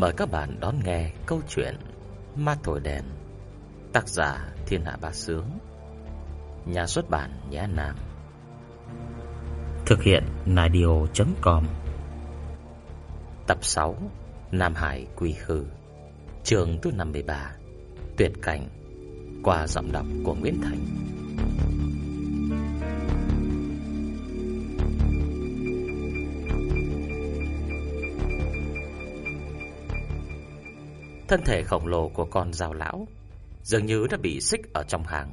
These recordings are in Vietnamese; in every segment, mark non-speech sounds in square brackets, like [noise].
Mời các bạn đón nghe câu chuyện Ma Thổi Đèn Tác giả Thiên Hạ Bá Sướng Nhà xuất bản Nhã Nam. Thực hiện Nadio.com Tập 6 Nam Hải Quy Khư Trường thứ 53 Tuyệt cảnh Qua giọng đọc của Nguyễn Thành Thân thể khổng lồ của con rào lão dường như đã bị xích ở trong hàng.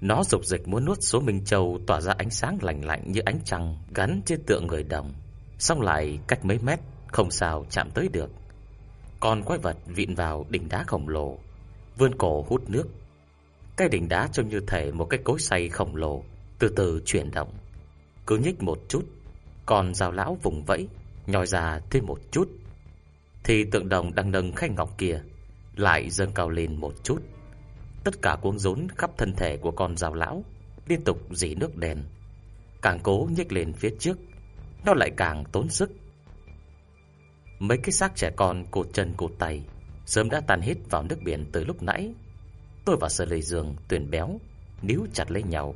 Nó dục dịch muốn nuốt số Minh Châu tỏa ra ánh sáng lạnh lạnh như ánh trăng gắn trên tượng người đồng, song lại cách mấy mét không sao chạm tới được. Con quái vật vịn vào đỉnh đá khổng lồ, vươn cổ hút nước. Cái đỉnh đá trông như thể một cái cối xay khổng lồ từ từ chuyển động. Cứ nhích một chút, con rào lão vùng vẫy, nhòi ra thêm một chút thì tượng đồng đang nâng khay ngọc kia lại dâng cao lên một chút. Tất cả cuống rốn khắp thân thể của con rào lão liên tục dỉ nước đèn. Càng cố nhích lên phía trước, nó lại càng tốn sức. Mấy cái xác trẻ con cột chân cột tay sớm đã tan hết vào nước biển từ lúc nãy. Tôi và Sở Lệ Dương tuyển béo níu chặt lấy nhau,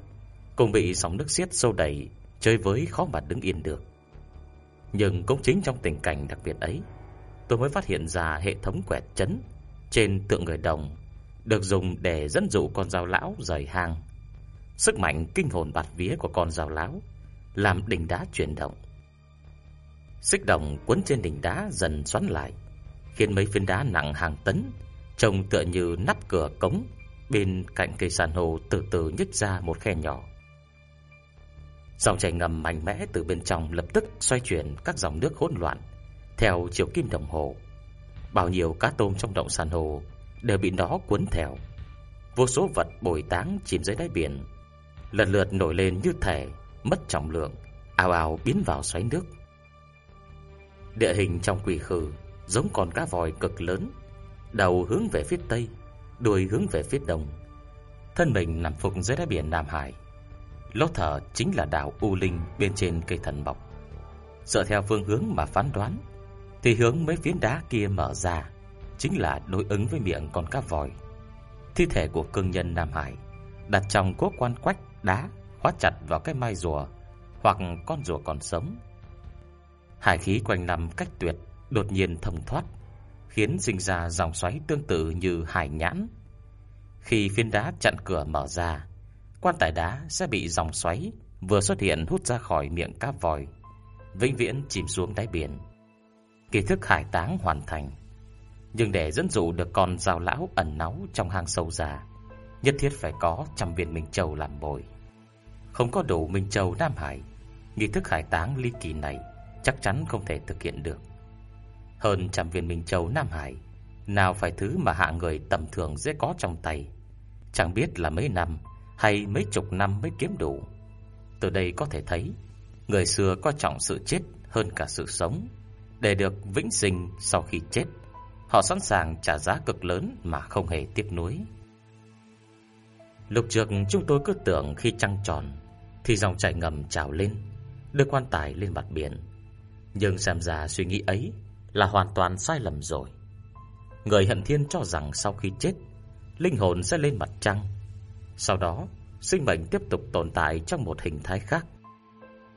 cùng bị sóng nước xiết sâu đầy, chơi với khó mà đứng yên được. Nhưng cũng chính trong tình cảnh đặc biệt ấy, tôi mới phát hiện ra hệ thống quẹt chấn trên tượng người đồng được dùng để dẫn dụ con dao lão rời hang. Sức mạnh kinh hồn bạt vía của con dao lão làm đỉnh đá chuyển động. Xích đồng cuốn trên đỉnh đá dần xoắn lại, khiến mấy phiến đá nặng hàng tấn trông tựa như nắp cửa cống bên cạnh cây san hô từ từ nhích ra một khe nhỏ. Dòng chảy ngầm mạnh mẽ từ bên trong lập tức xoay chuyển các dòng nước hỗn loạn theo chiều kim đồng hồ. Bao nhiêu cá tôm trong động san hô đều bị nó cuốn theo. Vô số vật bồi táng chìm dưới đáy biển, lần lượt nổi lên như thể mất trọng lượng, ào ào biến vào xoáy nước. Địa hình trong quỷ khư giống con cá vòi cực lớn, đầu hướng về phía tây, đuôi hướng về phía đông. Thân mình nằm phục dưới đáy biển Nam Hải. Lỗ thở chính là đảo U Linh bên trên cây thần bọc. Dựa theo phương hướng mà phán đoán, thì hướng mấy phiến đá kia mở ra chính là đối ứng với miệng con cá vòi. Thi thể của cương nhân Nam Hải đặt trong cố quan quách đá khóa chặt vào cái mai rùa hoặc con rùa còn sống. Hải khí quanh năm cách tuyệt đột nhiên thông thoát, khiến sinh ra dòng xoáy tương tự như hải nhãn. Khi phiến đá chặn cửa mở ra, quan tài đá sẽ bị dòng xoáy vừa xuất hiện hút ra khỏi miệng cá vòi, vĩnh viễn chìm xuống đáy biển. Kỳ thức hải táng hoàn thành. Nhưng để dẫn dụ được con rào lão ẩn náu trong hang sâu già, nhất thiết phải có trăm viên Minh Châu làm bồi. Không có đủ Minh Châu Nam Hải, nghi thức hải táng ly kỳ này chắc chắn không thể thực hiện được. Hơn trăm viên Minh Châu Nam Hải, nào phải thứ mà hạ người tầm thường dễ có trong tay. Chẳng biết là mấy năm hay mấy chục năm mới kiếm đủ. Từ đây có thể thấy, người xưa coi trọng sự chết hơn cả sự sống để được vĩnh sinh sau khi chết. Họ sẵn sàng trả giá cực lớn mà không hề tiếc nuối. Lục trước chúng tôi cứ tưởng khi trăng tròn thì dòng chảy ngầm trào lên, đưa quan tài lên mặt biển. Nhưng xem ra suy nghĩ ấy là hoàn toàn sai lầm rồi. Người hận thiên cho rằng sau khi chết, linh hồn sẽ lên mặt trăng. Sau đó, sinh mệnh tiếp tục tồn tại trong một hình thái khác.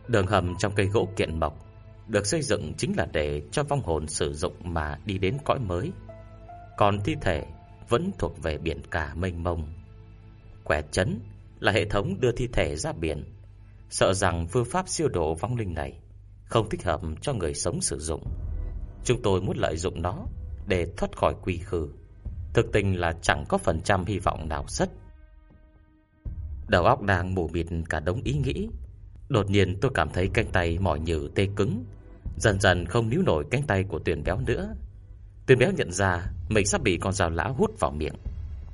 Đường hầm trong cây gỗ kiện mộc được xây dựng chính là để cho vong hồn sử dụng mà đi đến cõi mới. Còn thi thể vẫn thuộc về biển cả mênh mông. Quẻ chấn là hệ thống đưa thi thể ra biển, sợ rằng phương pháp siêu độ vong linh này không thích hợp cho người sống sử dụng. Chúng tôi muốn lợi dụng nó để thoát khỏi quy khư. Thực tình là chẳng có phần trăm hy vọng nào rất. Đầu óc đang mù mịt cả đống ý nghĩ. Đột nhiên tôi cảm thấy cánh tay mỏi nhừ tê cứng, Dần dần không níu nổi cánh tay của tuyển Béo nữa. tuyển Béo nhận ra mình sắp bị con dao lão hút vào miệng,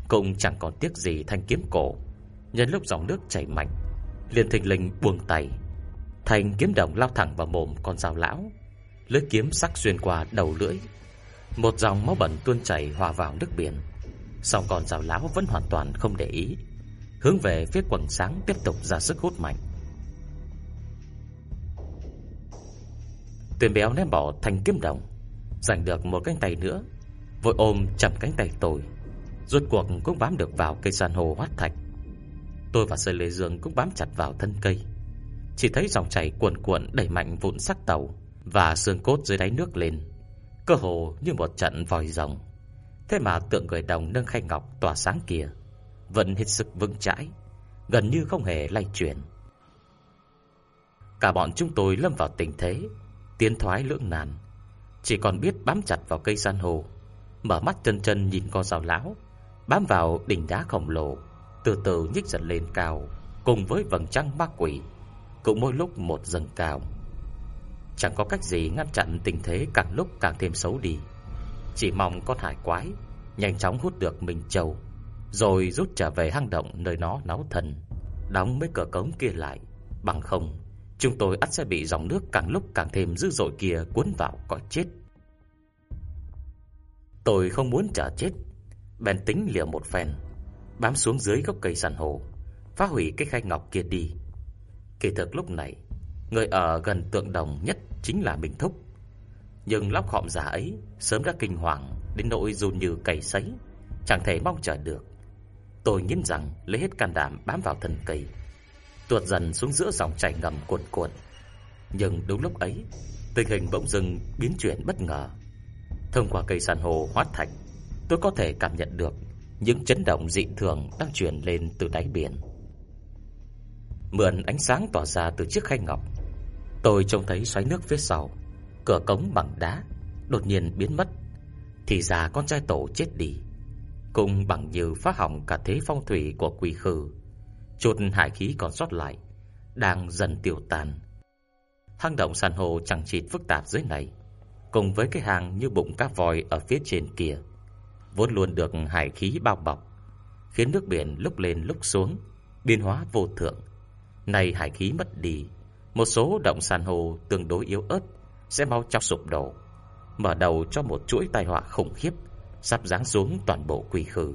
cũng chẳng còn tiếc gì thanh kiếm cổ. Nhân lúc dòng nước chảy mạnh, liền thình lình buông tay, thanh kiếm đồng lao thẳng vào mồm con dao lão. Lưỡi kiếm sắc xuyên qua đầu lưỡi, một dòng máu bẩn tuôn chảy hòa vào nước biển. Song con dao lão vẫn hoàn toàn không để ý, hướng về phía quần sáng tiếp tục ra sức hút mạnh. Tuyền béo ném bỏ thanh kiếm đồng, Giành được một cánh tay nữa, Vội ôm chậm cánh tay tôi. Rốt cuộc cũng bám được vào cây san hô hoát thạch. Tôi và Sơi Lê Dương cũng bám chặt vào thân cây. Chỉ thấy dòng chảy cuồn cuộn đẩy mạnh vụn sắc tàu Và xương cốt dưới đáy nước lên. Cơ hồ như một trận vòi rồng. Thế mà tượng người đồng nâng khay ngọc tỏa sáng kia, Vẫn hết sức vững chãi, Gần như không hề lay chuyển. Cả bọn chúng tôi lâm vào tình thế Tiến thoái lưỡng nan. Chỉ còn biết bám chặt vào cây san hô, Mở mắt chân chân nhìn con rào lão, Bám vào đỉnh đá khổng lồ, Từ từ nhích dần lên cao, Cùng với vầng trăng ma quỷ, Cũng mỗi lúc một dần cao. Chẳng có cách gì ngăn chặn tình thế càng lúc càng thêm xấu đi. Chỉ mong con hải quái Nhanh chóng hút được mình trầu, Rồi rút trở về hang động nơi nó náu thần Đóng mấy cửa cống kia lại, Bằng không Chúng tôi ắt sẽ bị dòng nước càng lúc càng thêm dữ dội kia cuốn vào cõi chết. Tôi không muốn chờ chết. Bèn tính liều một phen, Bám xuống dưới gốc cây san hô Phá hủy cái khay ngọc kia đi. Kỳ thực lúc này, Người ở gần tượng đồng nhất chính là Minh Thúc. Nhưng lóc họm giả ấy Sớm đã kinh hoàng Đến nỗi run như cầy sấy, Chẳng thể mong chờ được. Tôi nghiến rằng lấy hết can đảm bám vào thân cây Tuột dần xuống giữa dòng chảy ngầm cuồn cuộn. Nhưng đúng lúc ấy, Tình hình bỗng dưng biến chuyển bất ngờ. Thông qua cây san hô hóa thạch, Tôi có thể cảm nhận được Những chấn động dị thường đang truyền lên từ đáy biển. Mượn ánh sáng tỏa ra từ chiếc khay ngọc, Tôi trông thấy xoáy nước phía sau, Cửa cống bằng đá Đột nhiên biến mất, Thì ra con trai tổ chết đi Cùng bằng như phá hỏng cả thế phong thủy của quỷ khư. Chút hải khí còn sót lại, Đang dần tiêu tan. Hang động san hô chẳng chịt phức tạp dưới này, Cùng với cái hàng như bụng cá voi ở phía trên kia, Vốn luôn được hải khí bao bọc, Khiến nước biển lúc lên lúc xuống, Biến hóa vô thượng. Này hải khí mất đi, Một số động san hô tương đối yếu ớt, Sẽ mau chóng sụp đổ, Mở đầu cho một chuỗi tai họa khủng khiếp, Sắp giáng xuống toàn bộ quỷ khư.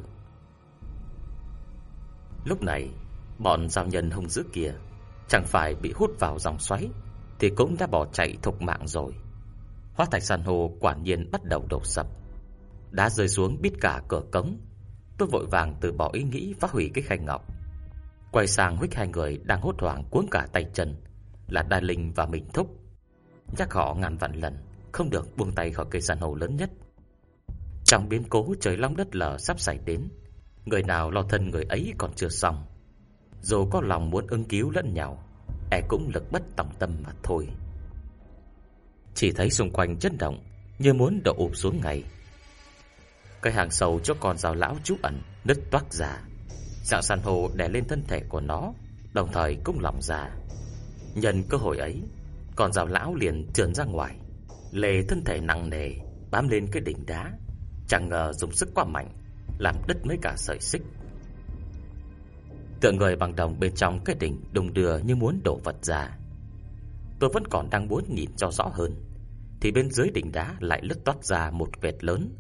Lúc này Bọn giao nhân hung dữ kia Chẳng phải bị hút vào dòng xoáy Thì cũng đã bỏ chạy thục mạng rồi. Hóa thạch san hô quả nhiên bắt đầu đổ sập. Đá rơi xuống bít cả cửa cống, Tôi vội vàng từ bỏ ý nghĩ phá hủy cái khay ngọc. Quay sang huyết hai người đang hốt hoảng cuốn cả tay chân Là Đa Linh và Minh Thúc. Nhắc họ ngàn vạn lần, Không được buông tay khỏi cây san hô lớn nhất. Trong biến cố trời long đất lở sắp xảy đến, Người nào lo thân người ấy còn chưa xong dù có lòng muốn ứng cứu lẫn nhau E cũng lực bất tòng tâm mà thôi. Chỉ thấy xung quanh chấn động, Như muốn đổ ụp xuống ngay. Cái hàng sầu cho con rào lão trú ẩn, Nứt toát ra. Dạng san hô đè lên thân thể của nó, Đồng thời cũng lỏng ra. Nhân cơ hội ấy, Con rào lão liền trườn ra ngoài Lề thân thể nặng nề, Bám lên cái đỉnh đá, Chẳng ngờ dùng sức quá mạnh, Làm đứt mấy cả sợi xích. Tượng người bằng đồng bên trong cái đỉnh đùng đưa như muốn đổ vật ra. Tôi vẫn còn đang muốn nhìn cho rõ hơn, thì bên dưới đỉnh đá lại lứt toát ra một vệt lớn,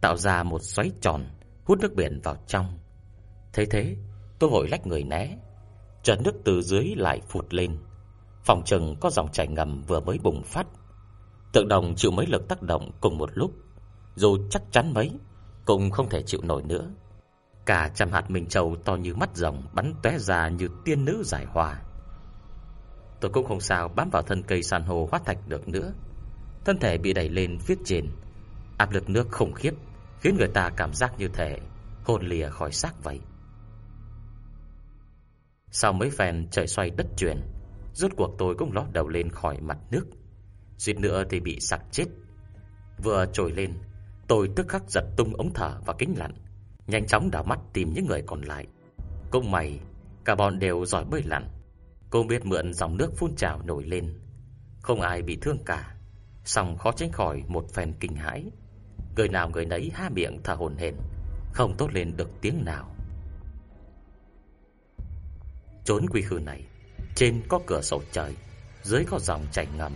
tạo ra một xoáy tròn hút nước biển vào trong. Thế thế, tôi vội lách người né, chợt nước từ dưới lại phụt lên. Phòng trừng có dòng chảy ngầm vừa mới bùng phát. Tượng đồng chịu mấy lực tác động cùng một lúc, dù chắc chắn mấy cũng không thể chịu nổi nữa. Cả trăm hạt minh châu to như mắt rồng bắn tóe ra như tiên nữ giải hòa. Tôi cũng không sao bám vào thân cây san hô hóa thạch được nữa. Thân thể bị đẩy lên phía trên, áp lực nước khủng khiếp khiến người ta cảm giác như thể hồn lìa khỏi xác vậy. Sau mấy phen trời xoay đất chuyển, rốt cuộc tôi cũng ló đầu lên khỏi mặt nước. Suýt nữa thì bị sặc chết. Vừa trồi lên, tôi tức khắc giật tung ống thở và kính lặn nhanh chóng đảo mắt tìm những người còn lại. Cũng may, cả bọn đều giỏi bơi lặn. Cô biết mượn dòng nước phun trào nổi lên. Không ai bị thương cả, song khó tránh khỏi một phen kinh hãi. Người nào người nấy há miệng thở hổn hển, không tốt lên được tiếng nào. Trốn quy khư này, trên có cửa sổ trời, dưới có dòng chảy ngầm.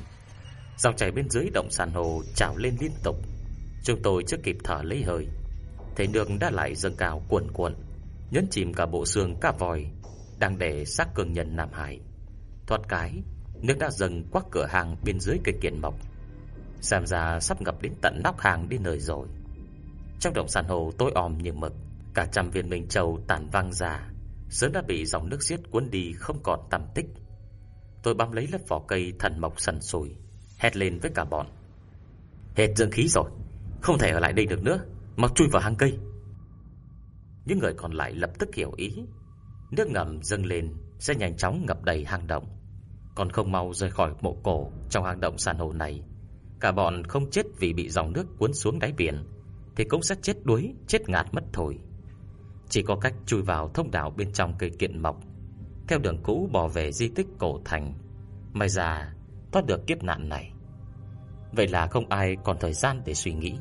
Dòng chảy bên dưới động san hô trào lên liên tục. Chúng tôi chưa kịp thở lấy hơi Thấy nước đã lại dâng cao cuồn cuộn, nhấn chìm cả bộ xương cá vòi đang để xác cường nhân Nam Hải. Thoát cái, nước đã dâng qua cửa hàng bên dưới cây kiện mộc. Xem ra sắp ngập đến tận nóc hàng đi nơi rồi Trong động san hô tối om như mực Cả trăm viên minh châu tàn vang ra Sớm đã bị dòng nước xiết cuốn đi Không còn tăm tích Tôi bám lấy lớp vỏ cây thần mộc sần sùi Hét lên với cả bọn Hết dương khí rồi Không thể ở lại đây được nữa Mau chui vào hang cây. Những người còn lại lập tức hiểu ý. Nước ngầm dâng lên Sẽ nhanh chóng ngập đầy hang động. Còn không mau rời khỏi mộ cổ Trong hang động san hô này. Cả bọn không chết vì bị dòng nước cuốn xuống đáy biển, Thì cũng sẽ chết đuối, Chết ngạt mất thôi Chỉ có cách chui vào thông đạo bên trong cây kiện mọc, Theo đường cũ bò về di tích cổ thành. May ra, thoát được kiếp nạn này. Vậy là không ai còn thời gian để suy nghĩ.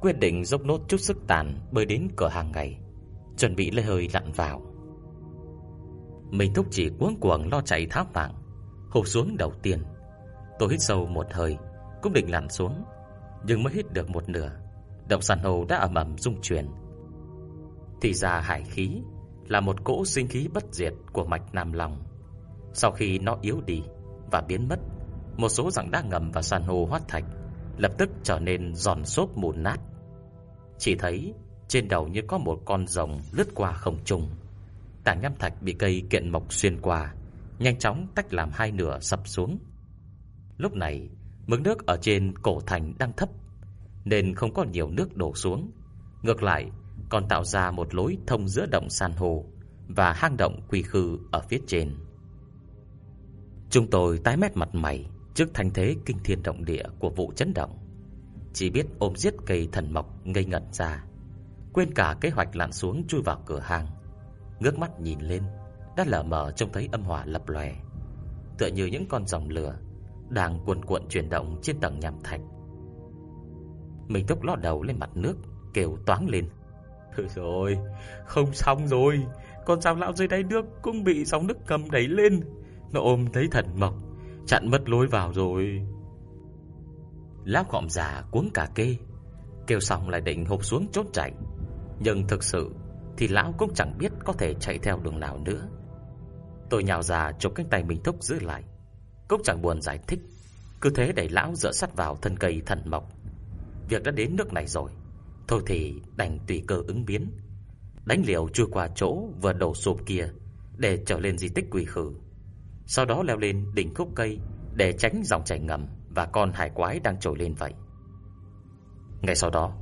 Quyết định dốc nốt chút sức tàn Bơi đến cửa hàng ngày, Chuẩn bị lấy hơi lặn vào. Mình thúc chỉ cuống cuồng lo chạy tháo mạng Hụt xuống đầu tiên Tôi hít sâu một hơi, Cũng định lặn xuống, Nhưng mới hít được một nửa, Động sàn hồ đã ầm ầm rung chuyển. Thì ra hải khí Là một cỗ sinh khí bất diệt Của mạch Nam Long. Sau khi nó yếu đi Và biến mất, Một số dạng đá ngầm và san hô hóa thạch Lập tức trở nên giòn xốp mùn nát. Chỉ thấy Trên đầu như có một con rồng Lướt qua không trung. Tảng nham thạch bị cây kiện mộc xuyên qua, Nhanh chóng tách làm hai nửa sập xuống. Lúc này, Mực nước ở trên cổ thành đang thấp, Nên không có nhiều nước đổ xuống. Ngược lại, Còn tạo ra một lối thông giữa động san hô Và hang động quỳ khư ở phía trên. Chúng tôi tái mét mặt mày Trước thanh thế kinh thiên động địa của vụ chấn động. Chỉ biết ôm giết cây thần mộc ngây ngẩn ra. Quên cả kế hoạch lặn xuống chui vào cửa hàng. Ngước mắt nhìn lên Đã lờ mờ trông thấy âm hỏa lập lòe. Tựa như những con dòng lửa Đang cuồn cuộn chuyển động trên tầng nham thạch. Mình tốc ló đầu lên mặt nước Kêu toáng lên. Thôi rồi, không xong rồi. Con sao lão dưới đáy nước Cũng bị sóng nước cầm đẩy lên. Nó ôm thấy thần mộc Chặn mất lối vào rồi. Lão gọm già cuống cả kê. Kêu xong lại định hộp xuống chốt chạy. Nhưng thực sự Thì lão cũng chẳng biết có thể chạy theo đường nào nữa. Tôi nhào ra chụp cánh tay mình thúc giữ lại. Cũng chẳng buồn giải thích. Cứ thế đẩy lão dựa sắt vào thân cây thần mộc. Việc đã đến nước này rồi. Thôi thì đành tùy cơ ứng biến. Đánh liều chui qua chỗ vừa đổ sụp kia Để trở lên di tích quỷ khử. Sau đó leo lên đỉnh khúc cây để tránh dòng chảy ngầm và con hải quái đang trồi lên vậy. Ngay sau đó,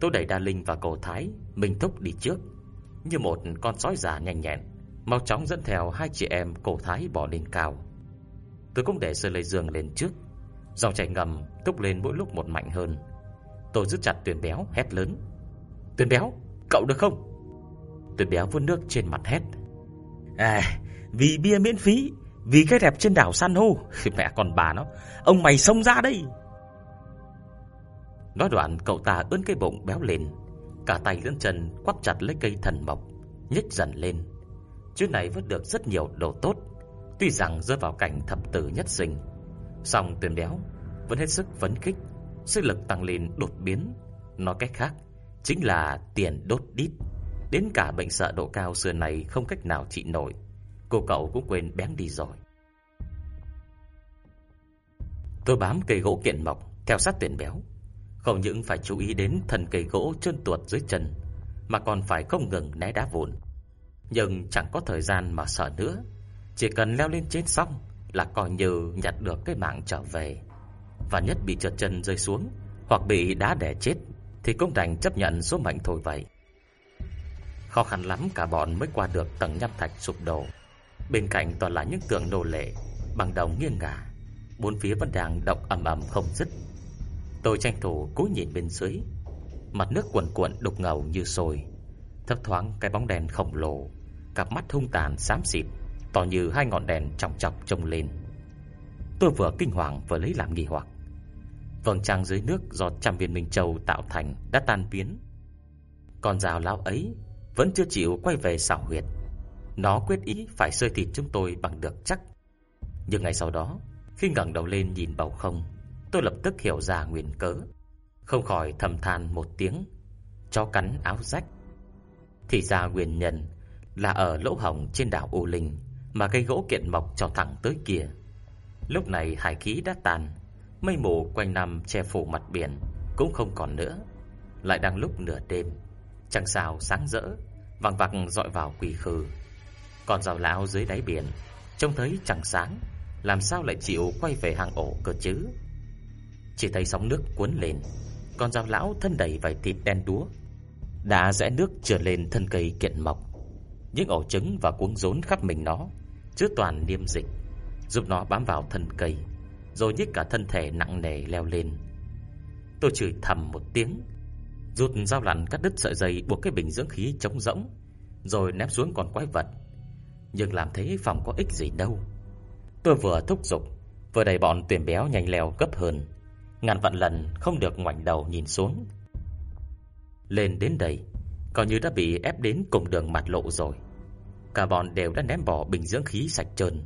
tôi đẩy Đa Linh và cổ Thái, mình thúc đi trước, như một con sói già nhanh nhẹn, mau chóng dẫn theo hai chị em cổ Thái bỏ lên cao. Tôi cũng để Sơ Lê Dương lên trước, dòng chảy ngầm túc lên mỗi lúc một mạnh hơn. Tôi giữ chặt Tuyền Béo hét lớn: "Tuyền Béo, cậu được không?" Tuyền Béo vươn nước trên mặt hét: "À, vì bia miễn phí vì cái đẹp trên đảo san hô. [laughs] Mẹ còn bà nó, Ông mày xông ra đây. Nói đoạn, cậu ta ươn cái bụng béo lên, Cả tay lẫn chân quắp chặt lấy cây thần mộc nhích dần lên. Chuyến này vẫn được rất nhiều đồ tốt, Tuy rằng rơi vào cảnh thập tử nhất sinh. Song tuyển béo, Vẫn hết sức phấn khích, Sức lực tăng lên đột biến. Nói cách khác, Chính là tiền đốt đít. Đến cả bệnh sợ độ cao xưa này Không cách nào trị nổi. Cô cậu cũng quên bén đi rồi. Tôi bám cây gỗ kiện mộc Theo sát tuyển béo. Không những phải chú ý đến thần cây gỗ trơn tuột dưới chân, Mà còn phải không ngừng né đá vụn. Nhưng chẳng có thời gian mà sợ nữa. Chỉ cần leo lên trên xong Là coi như nhặt được cái mạng trở về. Và nhất bị trượt chân rơi xuống Hoặc bị đá đè chết Thì cũng đành chấp nhận số mệnh thôi vậy. Khó khăn lắm cả bọn mới qua được tầng nham thạch sụp đổ. Bên cạnh toàn là những tượng nô lệ, Bằng đồng nghiêng ngả, Bốn phía vẫn đang động ầm ầm không dứt. Tôi tranh thủ cố nhìn bên dưới, Mặt nước cuồn cuộn đục ngầu như sôi, Thấp thoáng cái bóng đèn khổng lồ, Cặp mắt hung tàn xám xịt, Tỏ như hai ngọn đèn trọng chọc trông lên. Tôi vừa kinh hoàng vừa lấy làm nghi hoặc. Vầng trăng dưới nước do trăm viên minh châu tạo thành đã tan biến. Con rào lão ấy vẫn chưa chịu quay về xảo huyệt nó quyết ý phải sơi thịt chúng tôi bằng được chắc Nhưng ngày sau đó Khi ngẩng đầu lên nhìn bầu không Tôi lập tức hiểu ra nguyên cớ Không khỏi thầm than một tiếng chó cắn áo rách Thì ra nguyên nhân Là ở lỗ hồng trên đảo U Linh Mà cây gỗ kiện mọc cho thẳng tới kia Lúc này hải khí đã tàn Mây mù quanh năm che phủ mặt biển cũng không còn nữa. Lại đang lúc nửa đêm, chẳng sao sáng rỡ, vàng vặc dọi vào quỷ khư. Còn rào lão dưới đáy biển, trông thấy chẳng sáng, làm sao lại chịu quay về hang ổ cơ chứ? Chỉ thấy sóng nước cuốn lên, còn rào lão thân đầy vài thịt đen đúa, đã rẽ nước trở lên thân cây kiện mọc Những ổ trứng và cuống rốn khắp mình nó, chứa toàn niêm dịch, giúp nó bám vào thân cây, rồi nhích cả thân thể nặng nề leo lên. Tôi chửi thầm một tiếng, rút dao lặn cắt đứt sợi dây buộc cái bình dưỡng khí trống rỗng, rồi ném xuống con quái vật. Nhưng làm thế phòng có ích gì đâu. Tôi vừa thúc giục, vừa đẩy bọn tuyển béo nhanh leo gấp hơn, ngàn vạn lần không được ngoảnh đầu nhìn xuống. Lên đến đây, coi như đã bị ép đến cùng đường mặt lộ rồi. Cả bọn đều đã ném bỏ bình dưỡng khí sạch trơn,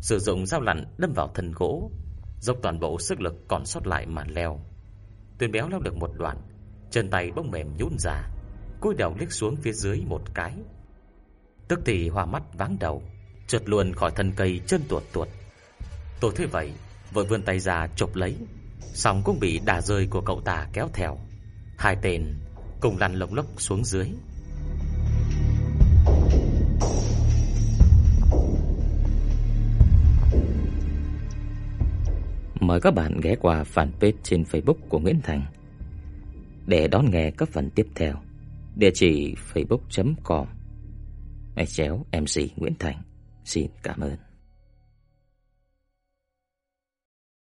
sử dụng dao lặn đâm vào thân gỗ, dốc toàn bộ sức lực còn sót lại mà leo. Tuyển béo leo được một đoạn, chân tay bỗng mềm nhũn ra, cúi đầu liếc xuống phía dưới một cái. Tức thì hoa mắt váng đầu, trượt luôn khỏi thân cây chân tuột tuột. Tôi thấy vậy, vội vươn tay ra chụp lấy, xong cũng bị đà rơi của cậu ta kéo theo. Hai tên cùng lăn lồng lốc xuống dưới. Mời các bạn ghé qua fanpage trên Facebook của Nguyễn Thành để đón nghe các phần tiếp theo. Địa chỉ facebook.com chéo MC Nguyễn Thành. Xin cảm ơn.